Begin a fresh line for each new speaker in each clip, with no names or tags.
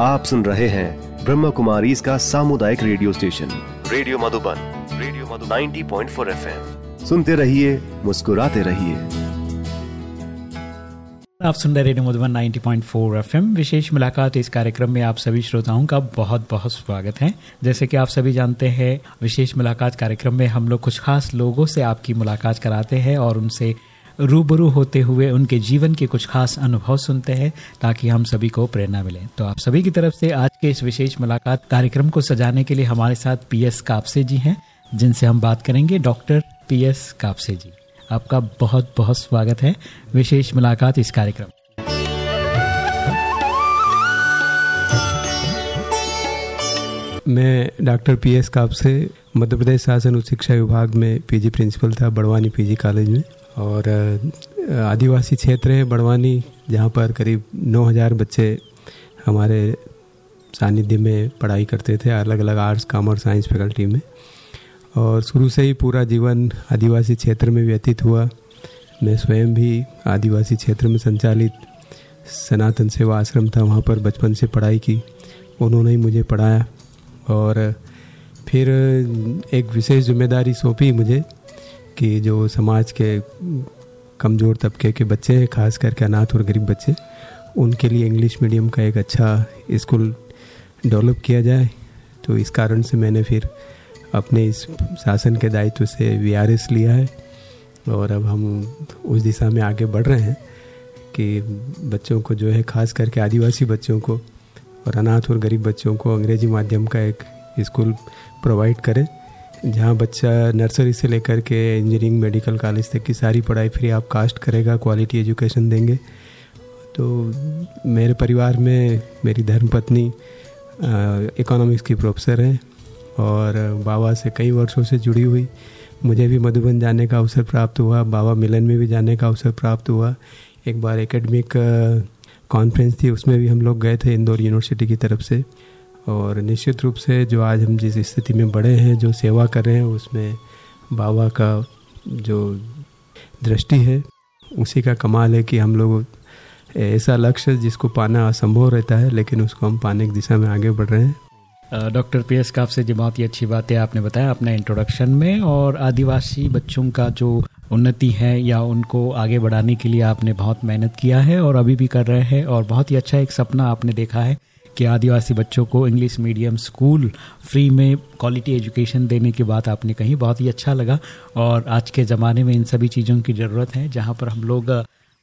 आप सुन रहे हैं ब्रह्म कुमारी इसका सामुदायिक radio station. Radio Madhuban radio Madhuban. 90.4 FM. सुनते रहिए, मुस्कुराते रहिए।
आप सुन रहे रेडियो मधुबन 90.4 एफएम। विशेष मुलाकात इस कार्यक्रम में आप सभी श्रोताओं का बहुत बहुत स्वागत है। जैसे कि आप सभी जानते हैं, विशेष मुलाकात कार्यक्रम में हम लोग कुछ खास लोगों से आपकी मुलाकात कराते हैं और उनसे रूबरू होते हुए उनके जीवन के कुछ खास अनुभव सुनते हैं ताकि हम सभी को प्रेरणा मिले। तो आप सभी की तरफ़ से आज के इस विशेष मुलाकात कार्यक्रम को सजाने के लिए हमारे साथ पी एस कापसे जी हैं, जिनसे हम बात करेंगे। Doctor P S Kapse ji, आपका बहुत बहुत स्वागत है विशेष मुलाकात इस कार्यक्रम।
मैं doctor P S Kapse, Madhya Pradesh शासन उच्च शिक्षा विभाग में पीजी प्रिंसिपल था, बड़वानी पीजी कॉलेज में। और आदिवासी क्षेत्र है बड़वानी, जहाँ पर करीब 9000 बच्चे हमारे सानिध्य में पढ़ाई करते थे अलग अलग आर्ट्स, कॉमर्स, साइंस, फैकल्टी में। और शुरू से ही पूरा जीवन आदिवासी क्षेत्र में व्यतीत हुआ। मैं स्वयं भी आदिवासी क्षेत्र में संचालित सनातन सेवा आश्रम था, वहाँ पर बचपन से पढ़ाई की। उन्होंने ही मुझे पढ़ाया और फिर एक विशेष ज़िम्मेदारी सौंपी मुझे कि जो समाज के कमज़ोर तबके के बच्चे हैं, खास करके अनाथ और गरीब बच्चे, उनके लिए इंग्लिश मीडियम का एक अच्छा स्कूल डेवलप किया जाए। तो इस कारण से मैंने फिर अपने इस शासन के दायित्व से वीआरएस लिया है और अब हम उस दिशा में आगे बढ़ रहे हैं कि बच्चों को जो है, खास करके आदिवासी बच्चों को और अनाथ और गरीब बच्चों को अंग्रेज़ी माध्यम का एक स्कूल प्रोवाइड करें। जहाँ बच्चा नर्सरी से लेकर के इंजीनियरिंग मेडिकल कॉलेज तक की सारी पढ़ाई फ्री आप कास्ट करेगा क्वालिटी एजुकेशन देंगे। तो मेरे परिवार में मेरी धर्मपत्नी इकोनॉमिक्स की प्रोफेसर हैं और बाबा से कई वर्षों से जुड़ी हुई। मुझे भी मधुबन जाने का अवसर प्राप्त हुआ, बाबा मिलन में भी जाने का अवसर प्राप्त हुआ। एक बार एकेडमिक कॉन्फ्रेंस थी, उसमें भी हम लोग गए थे इंदौर यूनिवर्सिटी की तरफ़ से। और निश्चित रूप से जो आज हम जिस स्थिति में बड़े हैं, जो सेवा कर रहे हैं, उसमें बाबा का जो दृष्टि है, उसी का कमाल है कि हम लोग ऐसा लक्ष्य जिसको पाना असंभव रहता है, लेकिन उसको हम पाने की दिशा में आगे बढ़ रहे हैं।
डॉक्टर पी एस काफ से जी बहुत ही अच्छी बात है आपने बताया अपने इंट्रोडक्शन में, और आदिवासी बच्चों का जो उन्नति है या उनको आगे बढ़ाने के लिए आपने बहुत मेहनत किया है और अभी भी कर रहे हैं, और बहुत ही अच्छा एक सपना आपने देखा है। कि आदिवासी बच्चों को इंग्लिश मीडियम स्कूल फ्री में क्वालिटी एजुकेशन देने की बात आपने कही बहुत ही अच्छा लगा। और आज के ज़माने में इन सभी चीज़ों की ज़रूरत है, जहाँ पर हम लोग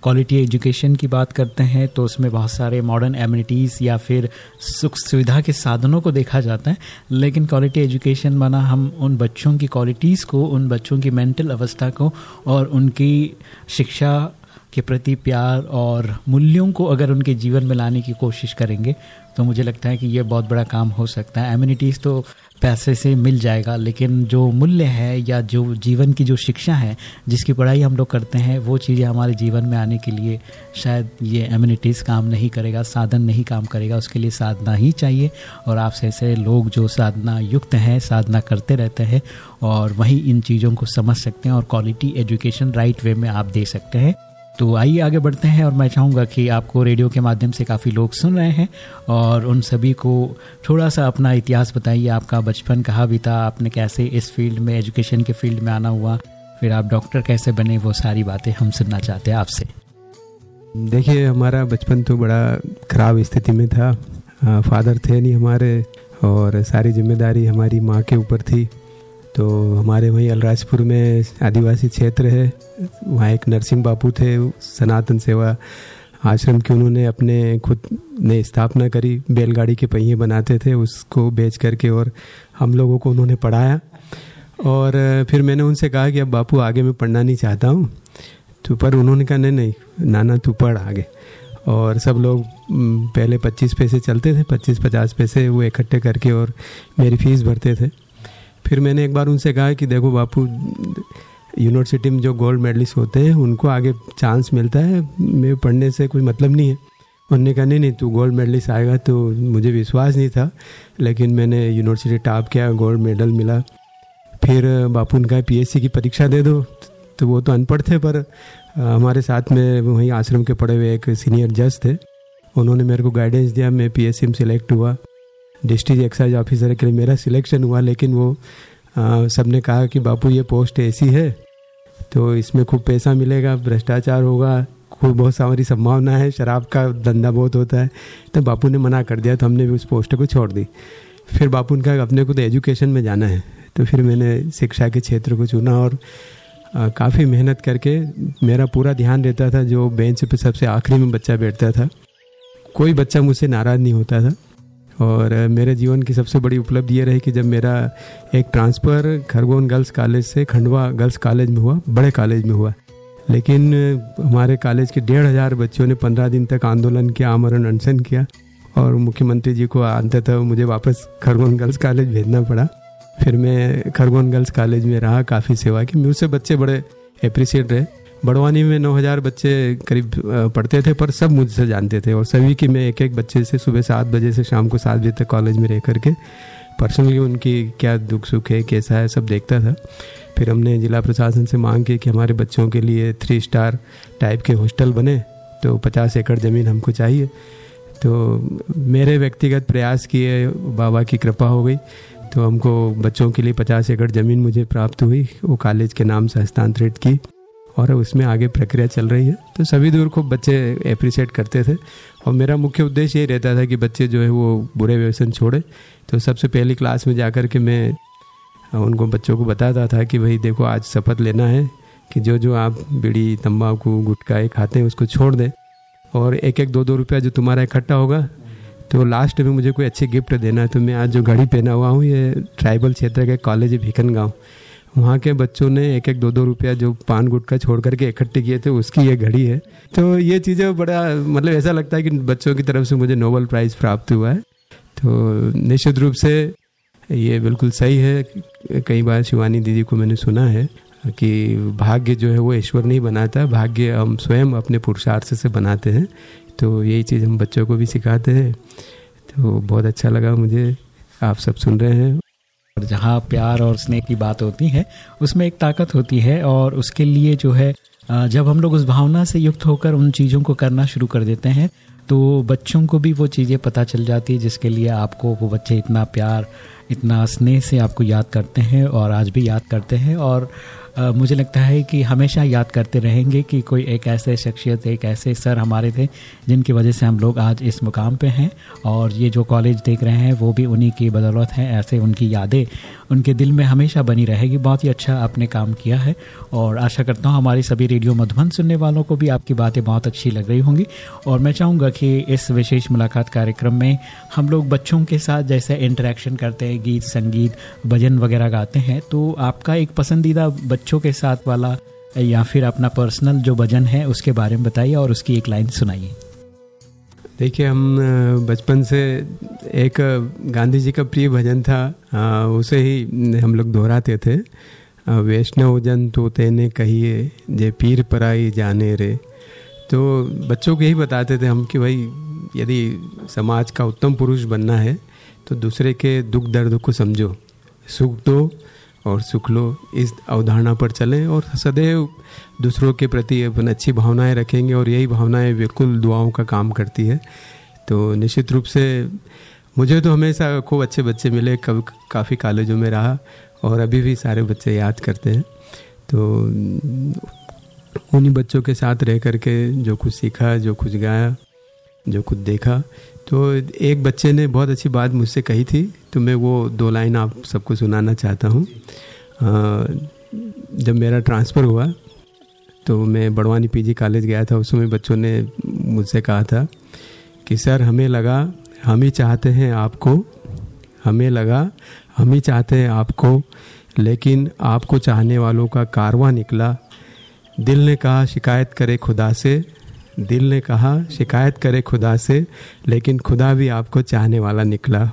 क्वालिटी एजुकेशन की बात करते हैं तो उसमें बहुत सारे मॉडर्न एम्यूनिटीज़ या फिर सुख सुविधा के साधनों को देखा जाता है। लेकिन क्वालिटी एजुकेशन माना हम उन बच्चों की क्वालिटीज़ को, उन बच्चों की मेंटल अवस्था को और उनकी शिक्षा के प्रति प्यार और मूल्यों को अगर उनके जीवन में लाने की कोशिश करेंगे तो मुझे लगता है कि ये बहुत बड़ा काम हो सकता है। एम्यूनिटीज़ तो पैसे से मिल जाएगा, लेकिन जो मूल्य है या जो जीवन की जो शिक्षा है, जिसकी पढ़ाई हम लोग करते हैं, वो चीज़ें हमारे जीवन में आने के लिए शायद ये एम्यूनिटीज़ काम नहीं करेगा, साधन नहीं काम करेगा। उसके लिए साधना ही चाहिए और आपसे ऐसे लोग जो साधना युक्त हैं, साधना करते रहते हैं और वहीं इन चीज़ों को समझ सकते हैं और क्वालिटी एजुकेशन राइट वे में आप दे सकते हैं। तो आइए आगे बढ़ते हैं और मैं चाहूँगा कि आपको रेडियो के माध्यम से काफ़ी लोग सुन रहे हैं और उन सभी को थोड़ा सा अपना इतिहास बताइए। आपका बचपन कहाँ बीता? आपने कैसे इस फ़ील्ड में एजुकेशन के फ़ील्ड में आना हुआ? फिर आप डॉक्टर कैसे बने? वो सारी बातें हम सुनना चाहते हैं आपसे।
देखिए, हमारा बचपन तो बड़ा ख़राब स्थिति में था। फादर थे नहीं हमारे और सारी ज़िम्मेदारी हमारी माँ के ऊपर थी। तो हमारे वहीं अलराजपुर में आदिवासी क्षेत्र है। वहाँ एक नरसिंह बापू थे, सनातन सेवा आश्रम की उन्होंने अपने खुद ने स्थापना करी, बैलगाड़ी के पहिए बनाते थे, उसको बेच करके और हम लोगों को उन्होंने पढ़ाया। और फिर मैंने उनसे कहा कि अब बापू आगे मैं पढ़ना नहीं चाहता हूँ। तो पर उन्होंने कहा, नहीं नहीं, नाना, तू पढ़ आगे। और सब लोग पहले 25 पैसे चलते थे 25-50 पैसे वो इकट्ठे करके और मेरी फ़ीस भरते थे। फिर मैंने एक बार उनसे कहा कि देखो बापू, यूनिवर्सिटी में जो गोल्ड मेडलिस्ट होते हैं, उनको आगे चांस मिलता है, मैं पढ़ने से कोई मतलब नहीं है। उन्होंने कहा, नहीं नहीं, तू गोल्ड मेडलिस्ट आएगा तो मुझे विश्वास नहीं था, लेकिन मैंने यूनिवर्सिटी टॉप किया, गोल्ड मेडल मिला। फिर बापू ने कहा पी की परीक्षा दे दो। तो वो तो अनपढ़ थे, पर हमारे साथ में वहीं आश्रम के पढ़े हुए एक सीनियर जज थे। उन्होंने मेरे को गाइडेंस दिया, मैं पी एस सिलेक्ट हुआ। डिस्ट्रिक्ट एक्साइज ऑफिसर के लिए मेरा सिलेक्शन हुआ, लेकिन वो सबने कहा कि, बापू, ये पोस्ट ऐसी है तो इसमें खूब पैसा मिलेगा, भ्रष्टाचार होगा, खूब बहुत सारी संभावना है, शराब का धंधा बहुत होता है। तो बापू ने मना कर दिया तो हमने भी उस पोस्ट को छोड़ दी। फिर बापू ने कहा, अपने को तो एजुकेशन में जाना है। तो फिर मैंने शिक्षा के क्षेत्र को चुना और काफ़ी मेहनत करके मेरा पूरा ध्यान रहता था, जो बेंच पे सबसे आखिरी में बच्चा बैठता था। कोई बच्चा मुझसे नाराज़ नहीं होता था। और मेरे जीवन की सबसे बड़ी उपलब्धि ये रही कि जब मेरा एक ट्रांसफ़र खरगोन गर्ल्स कॉलेज से खंडवा गर्ल्स कॉलेज में हुआ, बड़े कॉलेज में हुआ। लेकिन हमारे कॉलेज के डेढ़ हज़ार बच्चों ने पंद्रह दिन तक आंदोलन किया, आमरण अनशन किया और मुख्यमंत्री जी को अंततः मुझे वापस खरगोन गर्ल्स कॉलेज भेजना पड़ा। फिर मैं खरगोन गर्ल्स कॉलेज में रहा, काफ़ी सेवा की। मुझसे बच्चे बड़े अप्रिसिएट रहे। बड़वानी में नौ हज़ार बच्चे करीब पढ़ते थे, पर सब मुझसे जानते थे और सभी की मैं एक एक बच्चे से सुबह सात बजे से शाम को सात बजे तक कॉलेज में रह करके पर्सनली उनकी क्या दुख सुख है, कैसा है, सब देखता था। फिर हमने जिला प्रशासन से मांग की कि हमारे बच्चों के लिए थ्री स्टार टाइप के हॉस्टल बने तो पचास एकड़ ज़मीन हमको चाहिए। तो मेरे व्यक्तिगत प्रयास किए, बाबा की कृपा हो गई तो हमको बच्चों के लिए पचास एकड़ ज़मीन मुझे प्राप्त हुई, वो कॉलेज के नाम से हस्तांतरित की। और उसमें आगे प्रक्रिया चल रही है। तो सभी दूर को बच्चे अप्रिशिएट करते थे। और मेरा मुख्य उद्देश्य ये रहता था कि बच्चे जो है वो बुरे व्यसन छोड़े। तो सबसे पहली क्लास में जा कर के मैं उनको बच्चों को बताता था कि भाई देखो आज शपथ लेना है कि जो जो आप बीड़ी तम्बाकू गुटखा खाते हैं उसको छोड़ दें। और एक एक दो दो रुपया जो तुम्हारा इकट्ठा होगा तो लास्ट में मुझे कोई अच्छी गिफ्ट देना है। तो मैं आज जो घड़ी पहना हुआ हूँ, ये ट्राइबल क्षेत्र के कॉलेज भीखन गाँव वहाँ के बच्चों ने एक एक दो दो रुपया जो पान गुटका छोड़ करके इकट्ठे किए थे, उसकी ये घड़ी है। तो ये चीज़ें बड़ा मतलब ऐसा लगता है कि बच्चों की तरफ़ से मुझे नोबल प्राइज़ प्राप्त हुआ है। तो निश्चित रूप से ये बिल्कुल सही है। कई बार शिवानी दीदी को मैंने सुना है कि भाग्य जो है वो ईश्वर नहीं बनाता, भाग्य हम स्वयं अपने पुरुषार्थ से बनाते हैं। तो यही चीज़ हम बच्चों को भी सिखाते हैं। तो बहुत अच्छा लगा मुझे। आप सब सुन रहे हैं।
और जहाँ प्यार और स्नेह की बात होती है, उसमें एक ताकत होती है और उसके लिए जो है जब हम लोग उस भावना से युक्त होकर उन चीज़ों को करना शुरू कर देते हैं तो बच्चों को भी वो चीज़ें पता चल जाती है जिसके लिए आपको वो बच्चे इतना प्यार, इतना स्नेह से आपको याद करते हैं और आज भी याद करते हैं और मुझे लगता है कि हमेशा याद करते रहेंगे कि कोई एक ऐसे शख्सियत, एक ऐसे सर हमारे थे, जिनकी वजह से हम लोग आज इस मुकाम पे हैं और ये जो कॉलेज देख रहे हैं, वो भी उन्हीं की बदौलत हैं, ऐसे उनकी यादें उनके दिल में हमेशा बनी रहेगी। बहुत ही अच्छा आपने काम किया है और आशा करता हूँ हमारी सभी रेडियो मधुबन सुनने वालों को भी आपकी बातें बहुत अच्छी लग रही होंगी। और मैं चाहूँगा कि इस विशेष मुलाकात कार्यक्रम में हम लोग बच्चों के साथ जैसे इंटरेक्शन करते हैं, गीत, संगीत, भजन वगैरह गाते हैं तो आपका एक पसंदीदा बच्चों के साथ वाला या फिर अपना पर्सनल जो भजन है उसके बारे में बताइए और उसकी एक लाइन सुनाइए।
देखिए हम बचपन से एक गांधी जी का प्रिय भजन था। आ, उसे ही हम लोग दोहराते थे। वैष्णव जन तो तेने कहिए जे पीर पराई जाने रे। तो बच्चों को यही बताते थे हम कि भाई यदि समाज का उत्तम पुरुष बनना है तो दूसरे के दुख दर्द को समझो। सुख दो और सुख लो। इस अवधारणा पर चलें और सदैव दूसरों के प्रति अपन अच्छी भावनाएँ रखेंगे और यही भावनाएँ बिल्कुल दुआओं का काम करती है। तो निश्चित रूप से मुझे तो हमेशा खूब अच्छे बच्चे मिले, कब काफ़ी कॉलेजों में रहा और अभी भी सारे बच्चे याद करते हैं। तो उन्हीं बच्चों के साथ रह करके जो कुछ सीखा, जो कुछ गाया, जो कुछ देखा तो एक बच्चे ने बहुत अच्छी बात मुझसे कही थी तो मैं वो दो लाइन आप सबको सुनाना चाहता हूँ। जब मेरा ट्रांसफ़र हुआ तो मैं बड़वानी पीजी कॉलेज गया था उस समय बच्चों ने मुझसे कहा था कि, सर, हमें लगा हम ही चाहते हैं आपको, हमें लगा हम ही चाहते हैं आपको, लेकिन आपको चाहने वालों का कारवा निकला। दिल ने कहा, शिकायत करे खुदा से दिल ने कहा, शिकायत करे खुदा से, लेकिन खुदा भी आपको चाहने वाला निकला।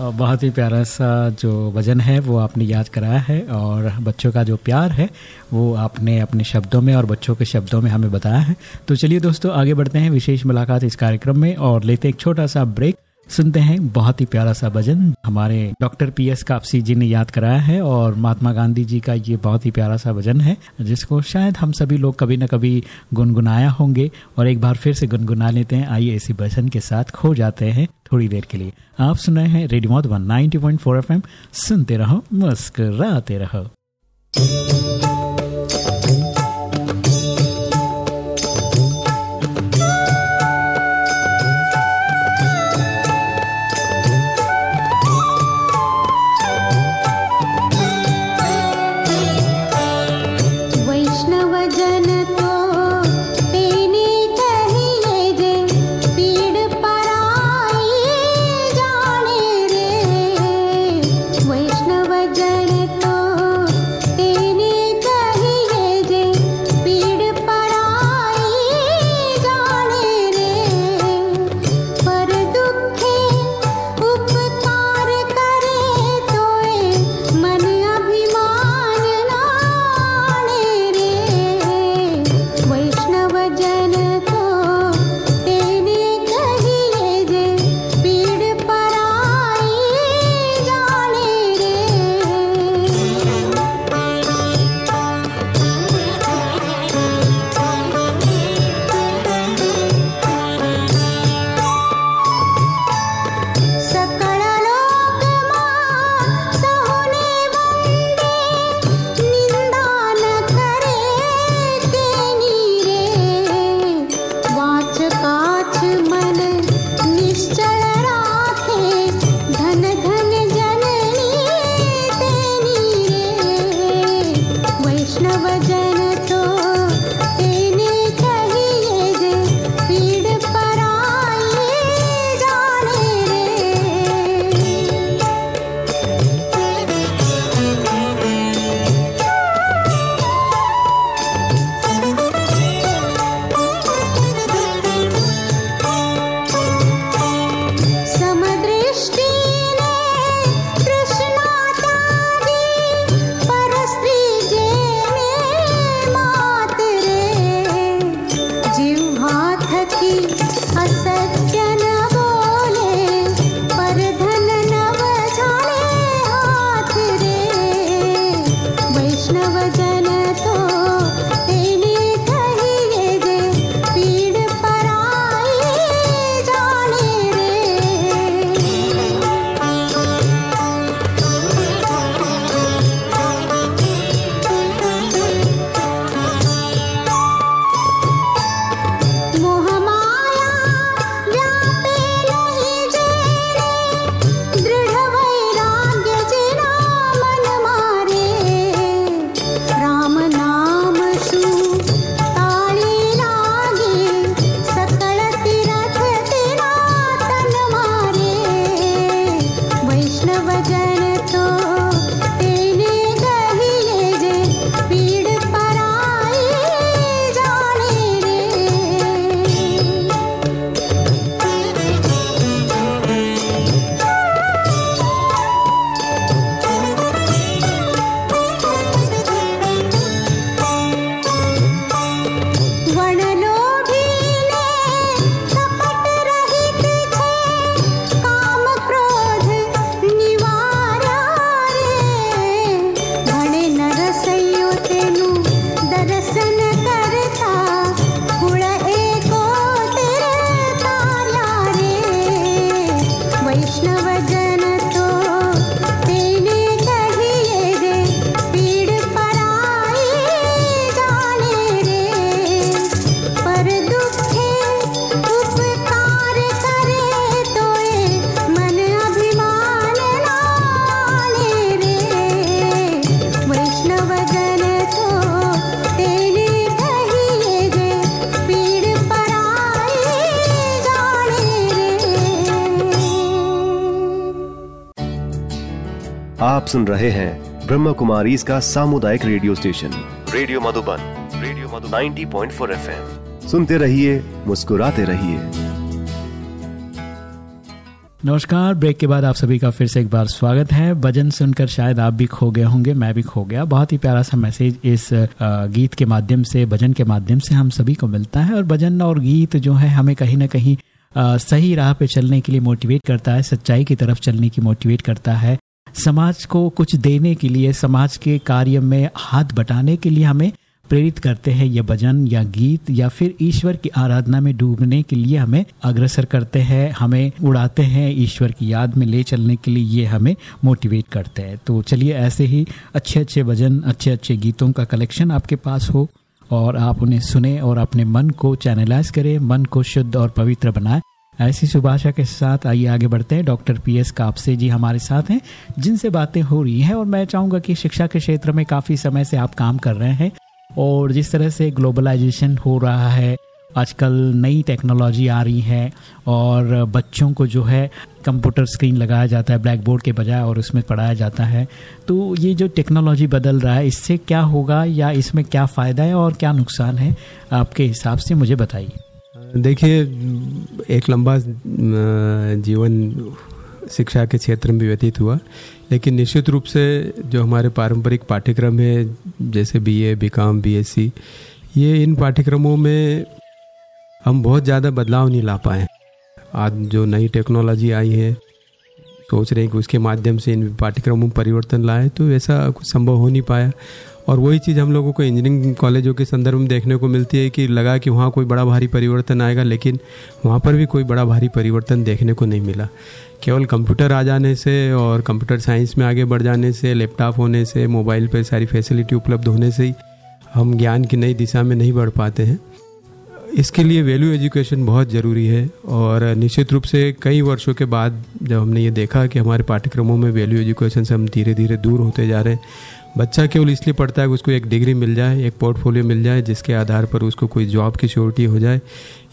बहुत ही प्यारा सा जो वज़न है, वो आपने याद कराया है और बच्चों का जो प्यार है, वो आपने अपने शब्दों में और बच्चों के शब्दों में हमें बताया है। तो चलिए दोस्तों, आगे बढ़ते हैं विशेष मुलाकात इस कार्यक्रम में और लेते एक छोटा सा ब्रेक।
सुनते हैं बहुत ही प्यारा सा भजन। हमारे doctor P S Kapse ji ने याद कराया है और महात्मा गांधी जी का ये बहुत ही प्यारा सा भजन है, जिसको शायद हम सभी लोग कभी न कभी गुनगुनाया होंगे। और एक बार फिर से गुनगुना लेते हैं। आइए इसी भजन के साथ खो जाते हैं थोड़ी देर के लिए। आप सुन रहे हैं radio Madhuban ninety point four F M. सुनते रहो, मुस्कराते रहो।
सुन रहे हैं ब्रह्म कुमारी इसका सामुदायिक radio station. Radio Madhuban, radio Madhu 90.4 point सुनते रहिए, मुस्कुराते रहिए।
नमस्कार, ब्रेक के बाद आप सभी का फिर से एक बार स्वागत है। भजन सुनकर शायद आप भी खो गए होंगे, मैं भी खो गया। बहुत ही प्यारा सा मैसेज इस गीत के माध्यम से, भजन के माध्यम से हम सभी को मिलता है और भजन और गीत जो है हमें कहीं ना कहीं
सही राह पे चलने के लिए मोटिवेट करता है, सच्चाई की तरफ़ चलने की मोटिवेट करता है। समाज को कुछ देने के लिए, समाज के कार्य में हाथ बटाने के लिए हमें प्रेरित करते हैं। ये भजन या गीत या फिर ईश्वर की आराधना में डूबने के लिए हमें अग्रसर करते हैं, हमें उड़ाते हैं ईश्वर की याद में ले चलने के लिए ये हमें मोटिवेट करते हैं। तो चलिए, ऐसे ही अच्छे अच्छे भजन अच्छे अच्छे गीतों का कलेक्शन आपके पास हो और आप उन्हें सुने और अपने मन को चैनलाइज करें, मन को शुद्ध और पवित्र बनाए। ऐसी सुभाषा के साथ आइए आगे बढ़ते हैं। Doctor P S Kapse ji हमारे साथ हैं, जिनसे बातें हो रही हैं और मैं चाहूँगा कि शिक्षा के क्षेत्र में काफ़ी समय से आप काम कर रहे हैं और जिस तरह से ग्लोबलाइजेशन हो रहा है, आजकल नई टेक्नोलॉजी आ रही है और बच्चों को जो है कंप्यूटर स्क्रीन लगाया जाता है ब्लैक बोर्ड के बजाय और उसमें पढ़ाया जाता है। तो ये जो टेक्नोलॉजी बदल रहा है, इससे क्या होगा या इसमें क्या फ़ायदा है और क्या नुकसान है, आपके हिसाब से मुझे बताइए।
देखिए एक लंबा जीवन शिक्षा के क्षेत्र में व्यतीत हुआ लेकिन निश्चित रूप से जो हमारे पारंपरिक पाठ्यक्रम है जैसे बीए, बीकॉम, बीएससी ये इन पाठ्यक्रमों में हम बहुत ज़्यादा बदलाव नहीं ला पाए आज जो नई टेक्नोलॉजी आई है सोच रहे हैं कि उसके माध्यम से इन पाठ्यक्रमों में परिवर्तन लाए तो ऐसा कुछ संभव हो नहीं पाया। और वही चीज़ हम लोगों को इंजीनियरिंग कॉलेजों के संदर्भ में देखने को मिलती है कि लगा कि वहाँ कोई बड़ा भारी परिवर्तन आएगा, लेकिन वहाँ पर भी कोई बड़ा भारी परिवर्तन देखने को नहीं मिला। केवल कंप्यूटर आ जाने से और कंप्यूटर साइंस में आगे बढ़ जाने से लैपटॉप होने से मोबाइल पर सारी फैसिलिटी उपलब्ध होने से ही हम ज्ञान की नई दिशा में नहीं बढ़ पाते हैं। इसके लिए वैल्यू एजुकेशन बहुत ज़रूरी है और निश्चित रूप से कई वर्षों के बाद जब हमने ये देखा कि हमारे पाठ्यक्रमों में वैल्यू एजुकेशन से हम धीरे धीरे दूर होते जा रहे हैं बच्चा केवल इसलिए पढ़ता है कि उसको एक डिग्री मिल जाए, एक पोर्टफोलियो मिल जाए, जिसके आधार पर उसको कोई जॉब की श्योरिटी हो जाए,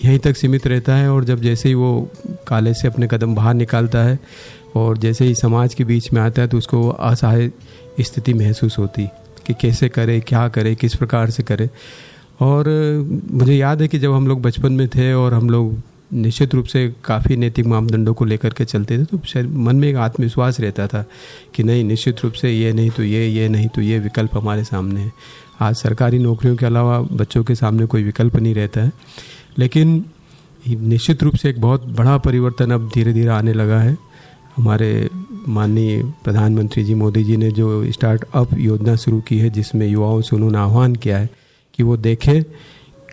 यहीं तक सीमित रहता है। और जब जैसे ही वो कॉलेज से अपने कदम बाहर निकालता है और जैसे ही समाज के बीच में आता है तो उसको असहाय स्थिति महसूस होती कि कैसे करे, क्या करे, किस प्रकार से करे। और मुझे याद है कि जब हम लोग बचपन में थे और हम लोग निश्चित रूप से काफ़ी नैतिक मापदंडों को लेकर के चलते थे तो शायद मन में एक आत्मविश्वास रहता था कि नहीं, निश्चित रूप से ये नहीं तो ये ये नहीं तो ये विकल्प हमारे सामने है। आज सरकारी नौकरियों के अलावा बच्चों के सामने कोई विकल्प नहीं रहता है। लेकिन निश्चित रूप से एक बहुत बड़ा परिवर्तन अब धीरे धीरे आने लगा है। हमारे माननीय प्रधानमंत्री जी मोदी जी ने जो स्टार्टअप योजना शुरू की है, जिसमें युवाओं से उन्होंने आह्वान किया है कि वो देखें,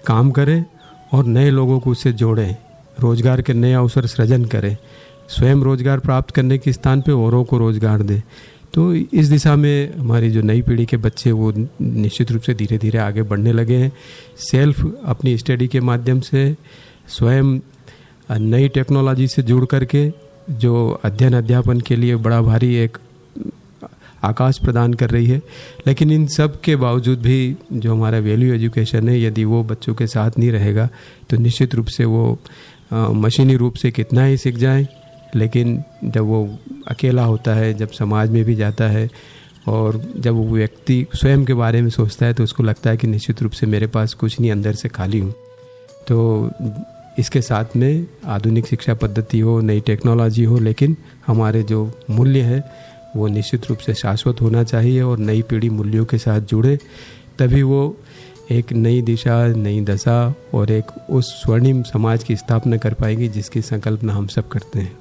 काम करें और नए लोगों को उससे जोड़ें। रोज़गार के नए अवसर सृजन करें। स्वयं रोज़गार प्राप्त करने के स्थान पे औरों को रोज़गार दें। तो इस दिशा में हमारी जो नई पीढ़ी के बच्चे वो निश्चित रूप से धीरे धीरे आगे बढ़ने लगे हैं। सेल्फ अपनी स्टडी के माध्यम से, स्वयं नई टेक्नोलॉजी से जुड़ करके, जो अध्ययन अध्यापन के लिए बड़ा भारी एक आकाश प्रदान कर रही है। लेकिन इन सब के बावजूद भी जो हमारा वैल्यू एजुकेशन है, यदि वो बच्चों के साथ नहीं रहेगा तो निश्चित रूप से वो मशीनी रूप से कितना ही सीख जाए, लेकिन जब वो अकेला होता है, जब समाज में भी जाता है, और जब वो व्यक्ति स्वयं के बारे में सोचता है तो उसको लगता है कि निश्चित रूप से मेरे पास कुछ नहीं, अंदर से खाली हूँ। तो इसके साथ में आधुनिक शिक्षा पद्धति हो, नई टेक्नोलॉजी हो, लेकिन हमारे जो मूल्य हैं, वो निश्चित रूप से शाश्वत होना चाहिए और नई पीढ़ी मूल्यों के साथ जुड़े, तभी वो एक नई दिशा, नई दशा और एक उस स्वर्णिम समाज की स्थापना कर पाएगी जिसकी संकल्पना हम सब करते हैं।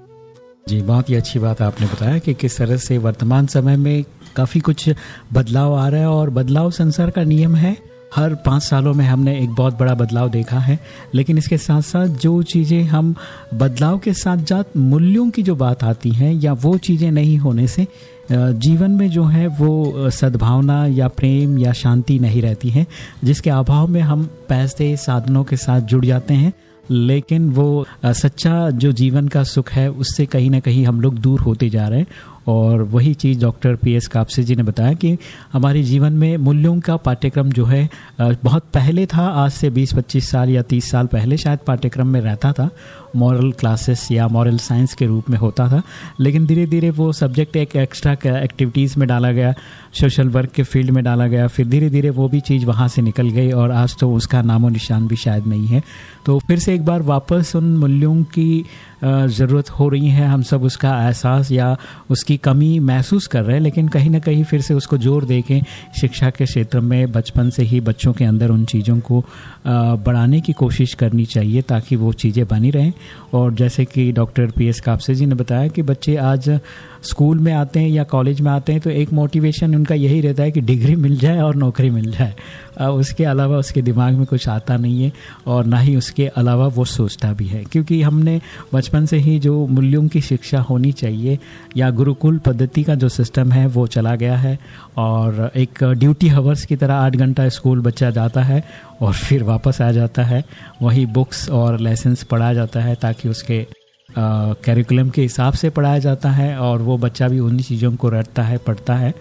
जी, बहुत ही अच्छी बात आपने बताया कि किस तरह से वर्तमान समय में काफ़ी कुछ बदलाव आ रहा है और बदलाव संसार का नियम है। हर पाँच सालों में हमने एक बहुत बड़ा बदलाव देखा है, लेकिन इसके साथ साथ जो चीज़ें हम बदलाव के साथ साथ मूल्यों की जो बात आती है या वो चीज़ें नहीं होने से जीवन में जो है वो सद्भावना या प्रेम या शांति नहीं रहती है, जिसके अभाव में हम पैसे, साधनों के साथ जुड़ जाते हैं, लेकिन वो सच्चा जो जीवन का सुख है, उससे कहीं ना कहीं हम लोग दूर होते जा रहे हैं। और वही चीज़ doctor P S Kapse ji ने बताया कि हमारे जीवन में मूल्यों का पाठ्यक्रम जो है बहुत पहले था, आज से 20-25 साल या 30 साल पहले शायद पाठ्यक्रम में रहता था। मॉरल क्लासेस या मॉरल साइंस के रूप में होता था। लेकिन धीरे धीरे वो सब्जेक्ट एक एक्स्ट्रा एक्टिविटीज़ में डाला गया सोशल वर्क के फ़ील्ड में डाला गया, फिर धीरे धीरे वो भी चीज़ वहाँ से निकल गई और आज तो उसका नामो निशान भी शायद नहीं है। तो फिर से एक बार वापस उन मूल्यों की ज़रूरत हो रही है, हम सब उसका एहसास या उसकी कमी महसूस कर रहे हैं, लेकिन कहीं ना कहीं फिर से उसको ज़ोर दे के शिक्षा के क्षेत्र में, बचपन से ही बच्चों के अंदर उन चीज़ों को बढ़ाने की कोशिश करनी चाहिए ताकि वो चीज़ें बनी रहें। और जैसे कि doctor P S Kapse ji ने बताया कि बच्चे आज स्कूल में आते हैं या कॉलेज में आते हैं तो एक मोटिवेशन उनका यही रहता है कि डिग्री मिल जाए और नौकरी मिल जाए। उसके अलावा उसके दिमाग में कुछ आता नहीं है और ना ही उसके अलावा वो सोचता भी है। क्योंकि हमने बचपन से ही जो मूल्यों की शिक्षा होनी चाहिए या गुरुकुल पद्धति का जो सिस्टम है, वो चला गया है और एक ड्यूटी हवर्स की तरह आठ घंटा स्कूल बच्चा जाता है और फिर वापस आ जाता है। वही बुक्स और लेसन्स पढ़ा जाता है ताकि उसके कैरिकुलम के हिसाब से पढ़ाया जाता है और वो बच्चा भी उन्हीं चीज़ों को रटता है, पढ़ता है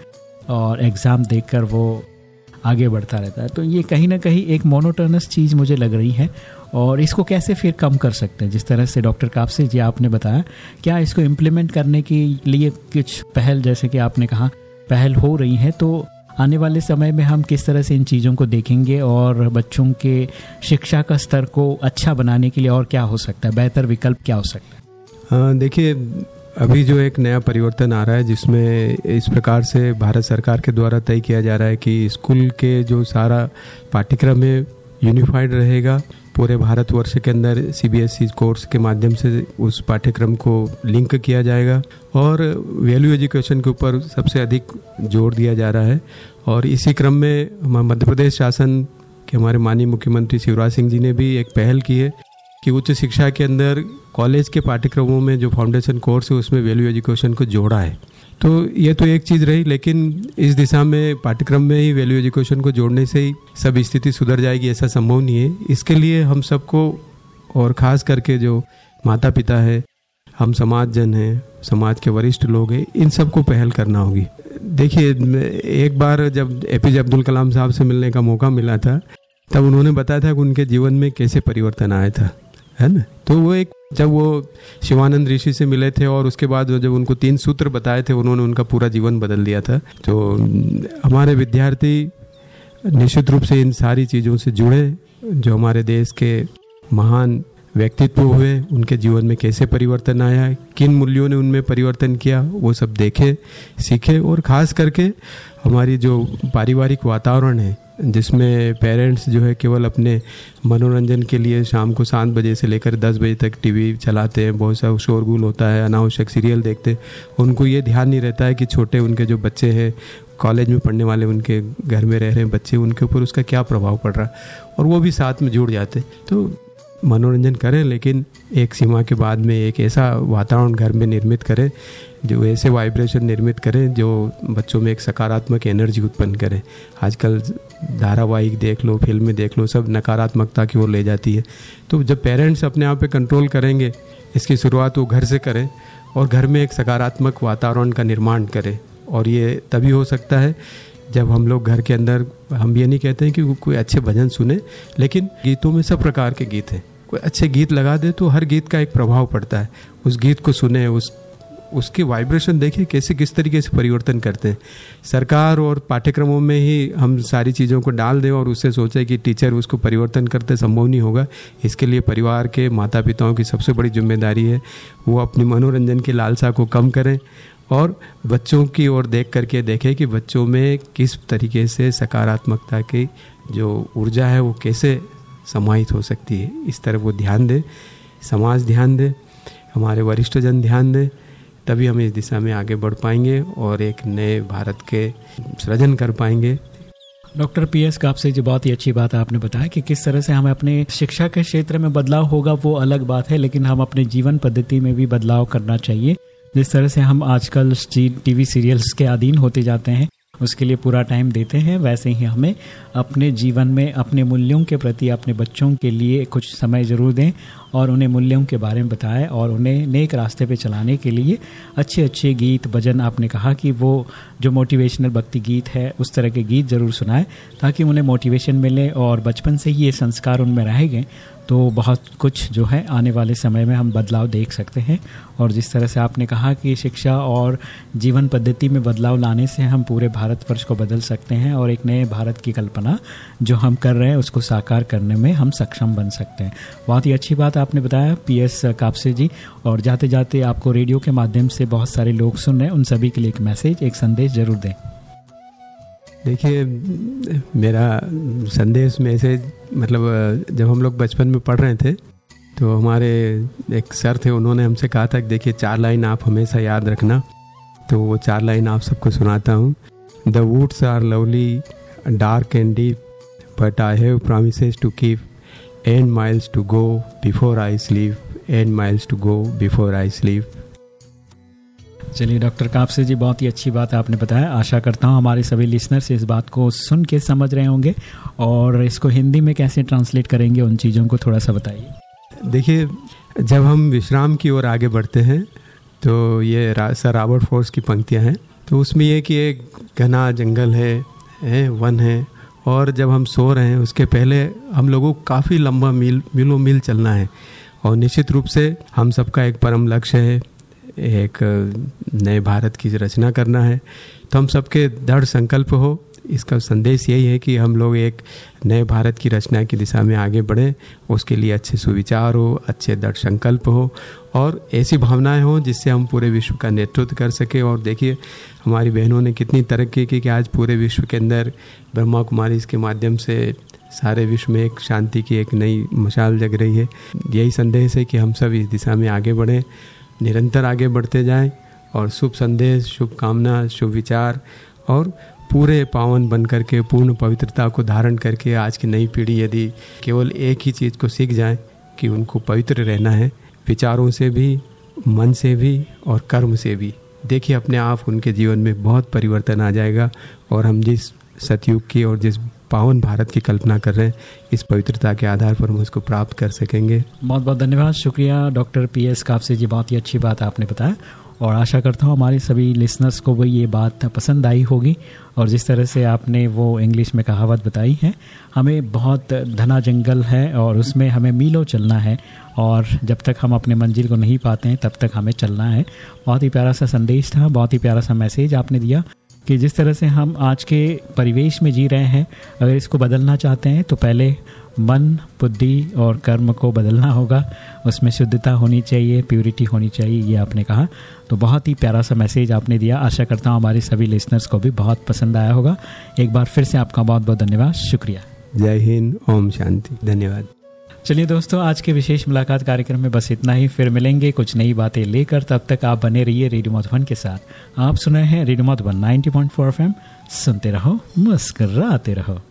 और एग्ज़ाम देखकर वो आगे बढ़ता रहता है। तो ये कहीं ना कहीं एक मोनोटर्नस चीज़ मुझे लग रही है और इसको कैसे फिर कम कर सकते हैं? जिस तरह से डॉक्टर कापसे जी आपने बताया क्या इसको इम्प्लीमेंट करने के लिए कुछ पहल जैसे कि आपने कहा पहल हो रही है? तो आने वाले समय में हम किस तरह से इन चीज़ों को देखेंगे और बच्चों के शिक्षा का स्तर को अच्छा बनाने के लिए और क्या हो सकता है? बेहतर विकल्प क्या हो सकता है?
हाँ, देखिए अभी जो एक नया परिवर्तन आ रहा है, जिसमें इस प्रकार से भारत सरकार के द्वारा तय किया जा रहा है कि स्कूल के जो सारा पाठ्यक्रम है यूनिफाइड रहेगा। पूरे भारतवर्ष के अंदर सीबीएसई कोर्स के माध्यम से उस पाठ्यक्रम को लिंक किया जाएगा और वैल्यू एजुकेशन के ऊपर सबसे अधिक ज़ोर दिया जा रहा है। और इसी क्रम में मध्य प्रदेश शासन के हमारे माननीय मुख्यमंत्री शिवराज सिंह जी ने भी एक पहल की है कि उच्च शिक्षा के अंदर कॉलेज के पाठ्यक्रमों में जो फाउंडेशन कोर्स है, उसमें वैल्यू एजुकेशन को जोड़ा है। तो ये तो एक चीज़ रही, लेकिन इस दिशा में पाठ्यक्रम में ही वैल्यू एजुकेशन को जोड़ने से ही सब स्थिति सुधर जाएगी, ऐसा संभव नहीं है। इसके लिए हम सबको, और ख़ास करके जो माता पिता है, हम समाज जन हैं, समाज के वरिष्ठ लोग हैं, इन सबको पहल करना होगी। देखिए एक बार जब ए पी जे अब्दुल कलाम साहब से मिलने का मौका मिला था, तब उन्होंने बताया था कि उनके जीवन में कैसे परिवर्तन आया था। है ना? तो वो एक, जब वो शिवानंद ऋषि से मिले थे और उसके बाद जब उनको तीन सूत्र बताए थे, उन्होंने उनका पूरा जीवन बदल दिया था। तो हमारे विद्यार्थी निश्चित रूप से इन सारी चीज़ों से जुड़े, जो हमारे देश के महान व्यक्तित्व हुए, उनके जीवन में कैसे परिवर्तन आया, किन मूल्यों ने उनमें परिवर्तन किया, वो सब देखे, सीखे, और ख़ास करके हमारी जो पारिवारिक वातावरण है जिसमें पेरेंट्स जो है केवल अपने मनोरंजन के लिए शाम को सात बजे से लेकर दस बजे तक टीवी चलाते हैं, बहुत सा शोरगुल होता है, अनावश्यक सीरियल देखते हैं। उनको ये ध्यान नहीं रहता है कि छोटे उनके जो बच्चे हैं कॉलेज में पढ़ने वाले उनके घर में रह रहे हैं बच्चे, उनके ऊपर उसका क्या प्रभाव पड़ रहा है? और वो भी साथ में जुड़ जाते तो मनोरंजन करें, लेकिन एक सीमा के बाद में एक ऐसा वातावरण घर में निर्मित करें जो ऐसे वाइब्रेशन निर्मित करें, जो बच्चों में एक सकारात्मक एनर्जी उत्पन्न करें। आजकल धारावाहिक देख लो फ़िल्में देख लो, सब नकारात्मकता की ओर ले जाती है। तो जब पेरेंट्स अपने आप पे कंट्रोल करेंगे, इसकी शुरुआत वो घर से करें और घर में एक सकारात्मक वातावरण का निर्माण करें। और ये तभी हो सकता है जब हम लोग घर के अंदर, हम ये नहीं कहते हैं कि कोई अच्छे भजन सुने, लेकिन गीतों में सब प्रकार के गीत हैं। कोई अच्छे गीत लगा दे तो हर गीत का एक प्रभाव पड़ता है। उस गीत को सुने, उस उसके वाइब्रेशन देखिए कैसे किस तरीके से परिवर्तन करते हैं। सरकार और पाठ्यक्रमों में ही हम सारी चीज़ों को डाल दें और उससे सोचे कि टीचर उसको परिवर्तन करते संभव नहीं होगा। इसके लिए परिवार के माता पिताओं की सबसे बड़ी ज़िम्मेदारी है, वो अपनी मनोरंजन की लालसा को कम करें और बच्चों की ओर देख करके देखें कि बच्चों में किस तरीके से सकारात्मकता की जो ऊर्जा है, वो कैसे समाहित हो सकती है। इस तरफ़ वो ध्यान दें, समाज ध्यान दें, हमारे वरिष्ठ जन ध्यान दें तभी हम इस दिशा में आगे बढ़ पाएँगे और एक नए भारत के सृजन कर पाएँगे।
डॉक्टर पी एस काप से जो बहुत ही अच्छी बात आपने बताया कि किस तरह से हमें अपने शिक्षा के क्षेत्र में बदलाव होगा, वो अलग बात है, लेकिन हम अपने जीवन पद्धति में भी बदलाव करना चाहिए। जिस तरह से हम आजकल टीवी सीरियल्स के अधीन होते जाते हैं उसके लिए पूरा टाइम देते हैं। वैसे ही हमें अपने जीवन में, अपने मूल्यों के प्रति, अपने बच्चों के लिए कुछ समय ज़रूर दें और उन्हें मूल्यों के बारे में बताएँ और उन्हें नेक रास्ते पे चलाने के लिए अच्छे अच्छे गीत, भजन आपने कहा कि वो जो मोटिवेशनल भक्ति गीत है, उस तरह के गीत ज़रूर सुनाएँ ताकि उन्हें मोटिवेशन मिले और बचपन से ही ये संस्कार उनमें रहेंगे तो बहुत कुछ जो है आने वाले समय में हम बदलाव देख सकते हैं। और जिस तरह से आपने कहा कि शिक्षा और जीवन पद्धति में बदलाव लाने से हम पूरे भारतवर्ष को बदल सकते हैं और एक नए भारत की कल्पना जो हम कर रहे हैं, उसको साकार करने में हम सक्षम बन सकते हैं। बहुत ही अच्छी बात आपने बताया, पी एस कापसे जी। और जाते जाते आपको रेडियो के माध्यम से बहुत सारे लोग सुन रहे हैं, उन सभी के लिए एक मैसेज, एक संदेश ज़रूर दें।
देखिए, मेरा संदेश में से मतलब जब हम लोग बचपन में पढ़ रहे थे तो हमारे एक सर थे, उन्होंने हमसे कहा था कि देखिए, चार लाइन आप हमेशा याद रखना। तो वो चार लाइन आप सबको सुनाता हूँ। The woods are lovely dark and deep but I have promise to keep and miles to go before I sleep and miles to go before I sleep
चलिए डॉक्टर कापसे जी बहुत ही अच्छी बात आपने बताया। आशा करता हूँ हमारे सभी लिसनर्स इस बात को सुन के समझ रहे होंगे और इसको हिंदी में कैसे ट्रांसलेट करेंगे उन चीज़ों को थोड़ा सा बताइए।
देखिए जब हम विश्राम की ओर आगे बढ़ते हैं तो ये सर रॉबर्ट फोर्स की पंक्तियाँ हैं। तो उसमें ये कि एक घना जंगल है, है वन है और जब हम सो रहे हैं उसके पहले हम लोगों को काफ़ी लंबा मील मीलों मील चलना है। और निश्चित रूप से हम सबका एक परम लक्ष्य है एक नए भारत की रचना करना है। तो हम सबके दृढ़ संकल्प हो। इसका संदेश यही है कि हम लोग एक नए भारत की रचना की दिशा में आगे बढ़ें। उसके लिए अच्छे सुविचार हो, अच्छे दृढ़ संकल्प हो और ऐसी भावनाएँ हों जिससे हम पूरे विश्व का नेतृत्व कर सके। और देखिए, हमारी बहनों ने कितनी तरक्की की कि आज पूरे विश्व के अंदर ब्रह्मा कुमारी इसके माध्यम से सारे विश्व में एक शांति की एक नई मशाल जग रही है। यही संदेश है कि हम सब इस दिशा में आगे बढ़ें। निरंतर आगे बढ़ते जाएँ और शुभ संदेश, शुभ कामना, शुभ विचार और पूरे पावन बन करके पूर्ण पवित्रता को धारण करके आज की नई पीढ़ी यदि केवल एक ही चीज़ को सीख जाए कि उनको पवित्र रहना है, विचारों से भी, मन से भी और कर्म से भी। देखिए, अपने आप उनके जीवन में बहुत परिवर्तन आ जाएगा और हम जिस सतयुग की और जिस पावन भारत की कल्पना कर रहे हैं। इस पवित्रता के आधार पर हम उसको प्राप्त कर सकेंगे।
बहुत बहुत धन्यवाद। शुक्रिया doctor P S Kapse ji, बहुत ही अच्छी बात आपने बताया। और आशा करता हूँ हमारे सभी लिसनर्स को भी ये बात पसंद आई होगी। और जिस तरह से आपने वो इंग्लिश में कहावत बताई है, हमें बहुत घना जंगल है और उसमें हमें मीलों चलना है। और जब तक हम अपने मंजिल को नहीं पाते हैं, तब तक हमें चलना है। बहुत ही प्यारा सा संदेश था, बहुत ही प्यारा सा मैसेज आपने दिया। कि जिस तरह से हम आज के परिवेश में जी रहे हैं, अगर इसको बदलना चाहते हैं तो पहले मन, बुद्धि और कर्म को बदलना होगा। उसमें शुद्धता होनी चाहिए प्योरिटी होनी चाहिए, ये आपने कहा। तो बहुत ही प्यारा सा मैसेज आपने दिया। आशा करता हूँ हमारे सभी लिसनर्स को भी बहुत पसंद आया होगा। एक बार फिर से आपका बहुत बहुत धन्यवाद। शुक्रिया।
जय हिंद, ओम शांति। धन्यवाद।
चलिए दोस्तों, आज के विशेष मुलाकात कार्यक्रम में बस इतना ही। फिर मिलेंगे कुछ नई बातें लेकर। तब तक आप बने रहिए रेडियो मधुबन के साथ। आप सुने हैं रेडियो मधुबन 90.4 एफएम। सुनते रहो, मुस्कराते रहो।